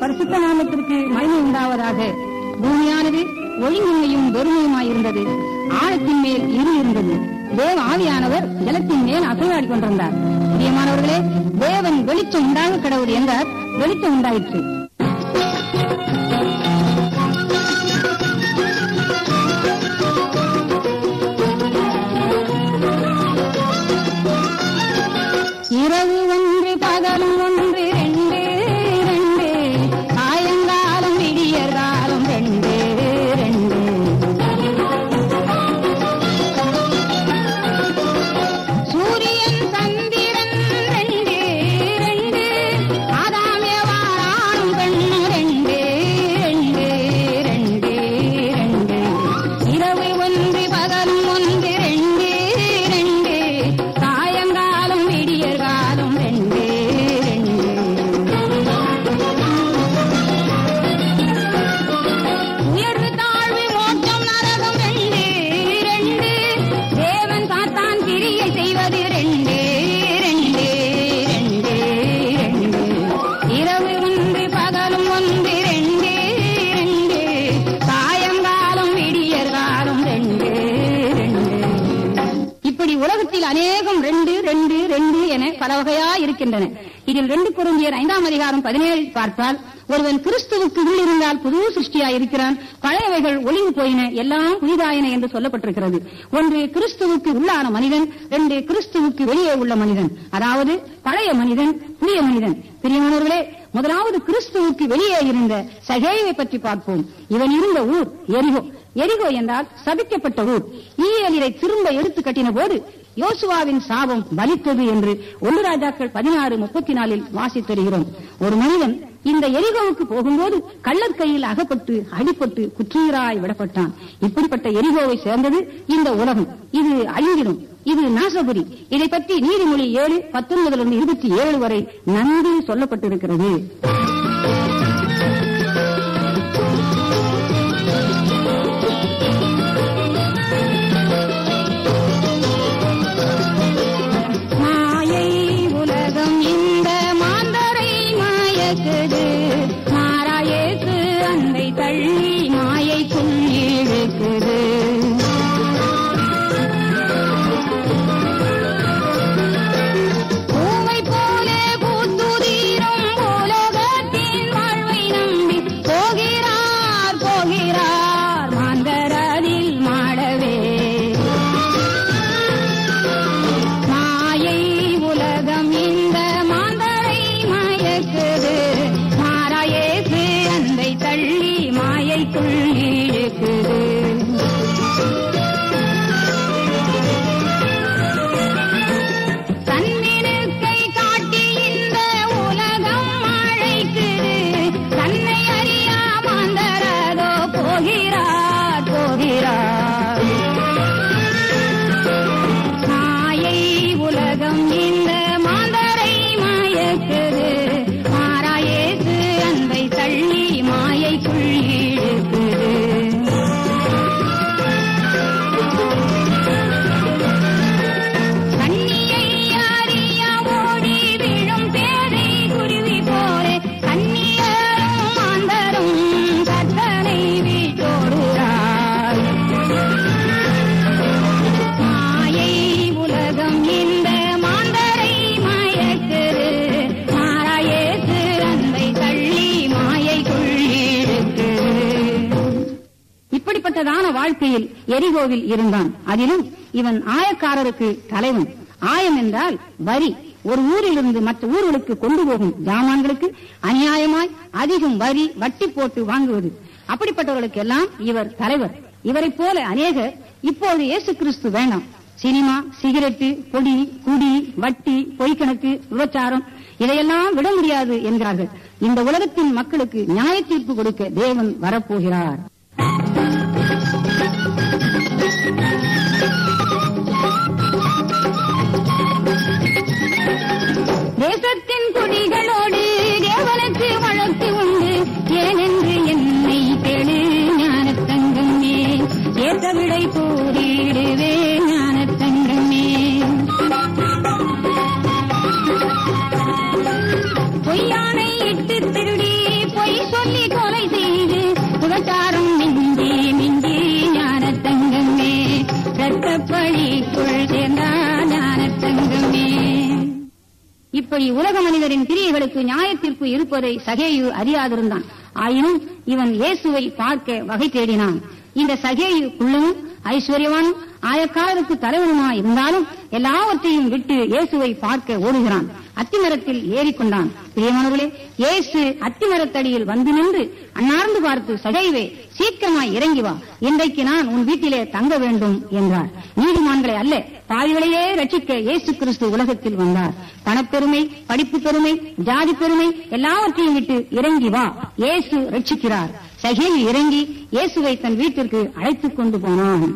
பரிசுத்த நாமத்திற்கு மகிமை உண்டாவதாக. பூமியானது ஒழுங்கின்மையும் வெறுமையுமாயிருந்தது. ஆழத்தின் மேல் இரு இருந்தது தேவ ஆவியானவர் ஜலத்தின் மேல் அசைவாடி கொண்டிருந்தார். பிரியமானவர்களே தேவன் வெளிச்சம் உண்டாக கடவுள் என்றார். வெளிச்சம் உண்டாயிற்று. என பல வகையா இருக்கின்றன. இதில் ரெண்டு குருந்தியர் ஐந்தாம் அதிகாரம் பதினேழு பார்த்தால் ஒருவன் கிறிஸ்துவுக்கு உள் இருந்தால் புது சிருஷ்டியா இருக்கிறான் பழையவைகள் ஒளிவு போயின எல்லாம் புதிதாயின என்று சொல்லப்பட்டிருக்கிறது. ஒன்று கிறிஸ்துவுக்கு உள்ளான மனிதன் ரெண்டு கிறிஸ்துவுக்கு வெளியே உள்ள மனிதன். அதாவது பழைய மனிதன் புதிய மனிதன். பிரியமானவர்களே முதலாவது கிறிஸ்துவுக்கு வெளியே இருந்த சகேவை பற்றி பார்ப்போம். இவன் இருந்த ஊர் எரிகோ. எரிகோ என்றால் சபிக்கப்பட்ட ஊர். ஈயலிரை திரும்ப எடுத்து கட்டின போது யோசுவாவின் சாபம் வலித்தது என்று ஒன்று ராஜாக்கள் பதினாறு முப்பத்தி நாலில் வாசித்தருகிறோம் ஒரு மனிதன் இந்த எரிகோவுக்கு போகும்போது கள்ளர் கையில் அகப்பட்டு அடிப்பட்டு குற்றீராய் விடப்பட்டான். இப்படிப்பட்ட எரிகோவை சேர்ந்தது இந்த உலகம். இது அழிந்திடும் இது நாசபுரி. இதை பற்றி நீதிமொழி ஏழு பத்தொன்பதிலிருந்து இருபத்தி ஏழு வரை நன்கு சொல்லப்பட்டிருக்கிறது. இப்படிப்பட்டதான வாழ்க்கையில் எரிகோவில் இருந்தான். அதிலும் இவன் ஆயக்காரருக்கு தலைவன். ஆயம் என்றால் வரி. ஒரு ஊரிலிருந்து மற்ற ஊர்களுக்கு கொண்டு போகும் ஜாமான்களுக்கு அநியாயமாய் அதிகம் வரி வட்டி போட்டு வாங்குவது. அப்படிப்பட்டவர்களுக்கு எல்லாம் இவர் தலைவர். இவரை போல அநேகர் இப்போது இயேசு கிறிஸ்து வேண்டாம். சினிமா சிகரெட்டு பொடி குடி வட்டி பொய்க்கணக்கு விபச்சாரம் இதையெல்லாம் விட முடியாது என்கிறார்கள். இந்த உலகத்தின் மக்களுக்கு நியாய தீர்ப்பு கொடுக்க தேவன் வரப்போகிறார். Mr. D இப்படி உலக மனிதரின் கிரியைகளுக்கு நியாயத்திற்கு இருப்பதை சகேயு அறியாதிருந்தான். ஆயினும் இவன் இயேசுவை பார்க்க வகை தேடினான். இந்த சகேயு குள்ளமும் ஐஸ்வர்யவானும் ஆயக்காரருக்கு தலைவனுமா இருந்தாலும் எல்லாவற்றையும் விட்டு இயேசுவை பார்க்க ஓடுகிறான். அத்திமரத்தில் ஏறிக்கொண்டான். பிரியமானவர்களே இயேசு அத்திமரத்தடியில் வந்து நின்று அன்னார்ந்து பார்த்து சகைவே சீக்கிரமாய் இறங்கி வா. இன்றைக்கு நான் உன் வீட்டிலே தங்க வேண்டும் என்றார் நீதிமான்களை அல்ல பாவிகளையே ரட்சிக்க இயேசு கிறிஸ்து உலகத்தில் வந்தார். பணப்பெருமை படிப்பு பெருமை ஜாதி பெருமை எல்லாவற்றையும் விட்டு இறங்கி வா. இயேசு ரட்சிக்கிறார். சகை இறங்கி இயேசுவை தன் வீட்டிற்கு அழைத்துக் கொண்டு போனான்.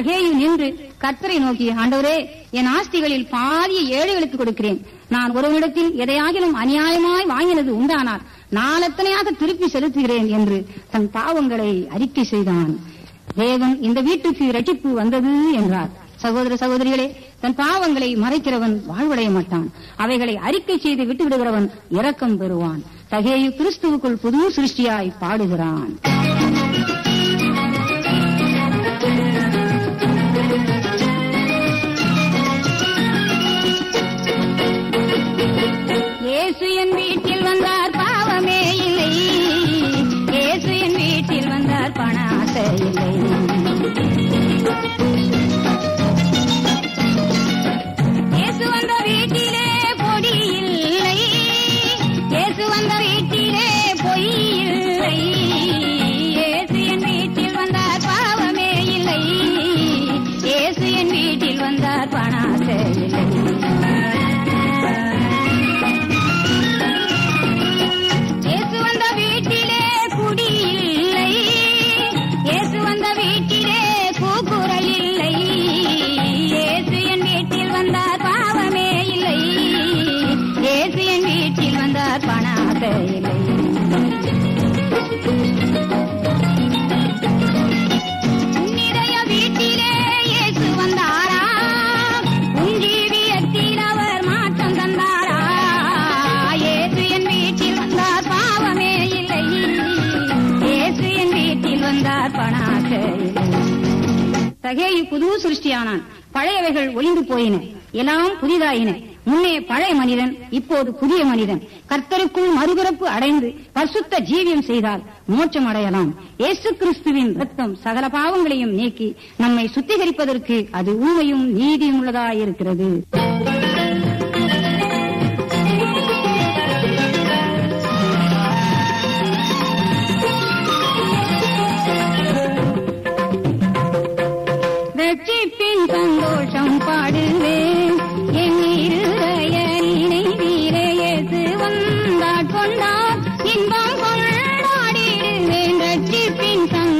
தகேயு நின்று கத்தரை நோக்கி ஆண்டவரே என் ஆஸ்திகளில் பாதிய ஏழைகளுக்கு கொடுக்கிறேன். நான் ஒருவனிடத்தில் எதையாகிலும் அநியாயமாய் வாங்கினது உண்டானால் எத்தனையாக திருப்பி செலுத்துகிறேன்? என்று தன் பாவங்களை அறிக்கை செய்தான். தேவன் இந்த வீட்டுக்கு இரட்டிப்பு வந்தது என்றார். சகோதர சகோதரிகளே தன் பாவங்களை மறைக்கிறவன் வாழ்வடைய மாட்டான். அவைகளை அறிக்கை செய்து விட்டு விடுகிறவன் இரக்கம் பெறுவான். தகையை கிறிஸ்துவுக்குள் புது சிருஷ்டியாய் பாடுகிறான். வீட்டில் புது சிருஷ்டியானான். பழையவைகள் ஒளிந்து போயின. எல்லாம் புதிதாயின. முன்னே பழைய மனிதன் இப்போது புதிய மனிதன். கர்த்தருக்குள் மறுபிறப்பு அடைந்து பரிசுத்த ஜீவியம் செய்தால் மோட்சம் அடையலாம். இயேசு கிறிஸ்துவின் ரத்தம் சகல பாவங்களையும் நீக்கி நம்மை சுத்திகரிப்பதற்கு அது உண்மையும் நீதியும் உள்ளதாயிருக்கிறது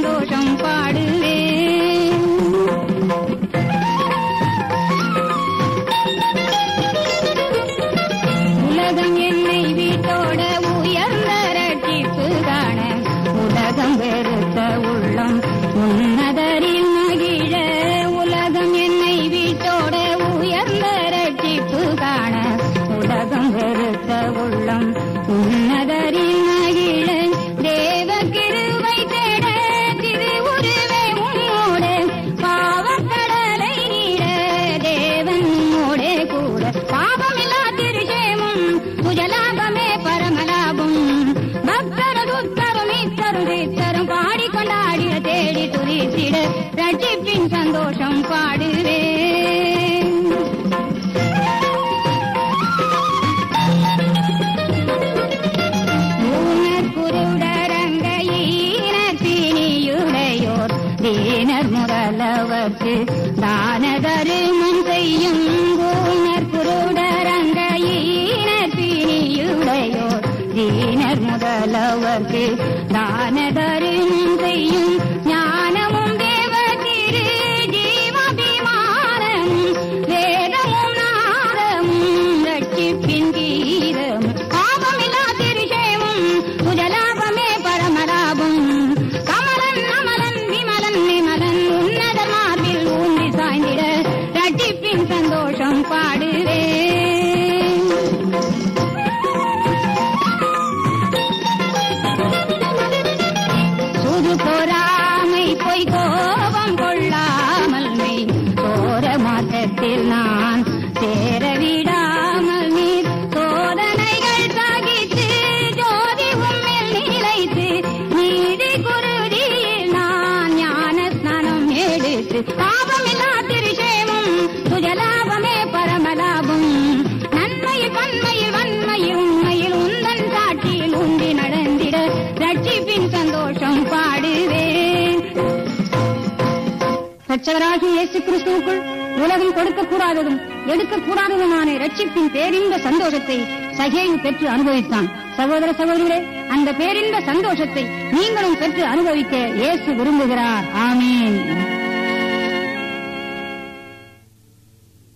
சந்தோஷம் பாடுவேன். உலகம் என்னை வீட்டோட உயர்ந்த ரட்சிப்பு காண உலகம் வெறுத்த உள்ளம் உன்னதரில் மகிழ. உலகம் என்னை வீட்டோட உயர்ந்த ரட்சிப்பு காண உலகம் வெறுத்த உள்ளம் 都有声 சந்தோஷம் பாடுவேன் ரட்சகராகி இயேசு கிறிஸ்துவுக்குள் உலகம் கொடுக்கக்கூடாததும் எடுக்கக்கூடாததுமான ரட்சிப்பின் பேரின்ப சந்தோஷத்தை சகேயு பெற்று அனுபவித்தான். சகோதர சகோதரிகளே அந்த பேரின்ப சந்தோஷத்தை நீங்களும் பெற்று அனுபவிக்க இயேசு விரும்புகிறார். ஆமீன்.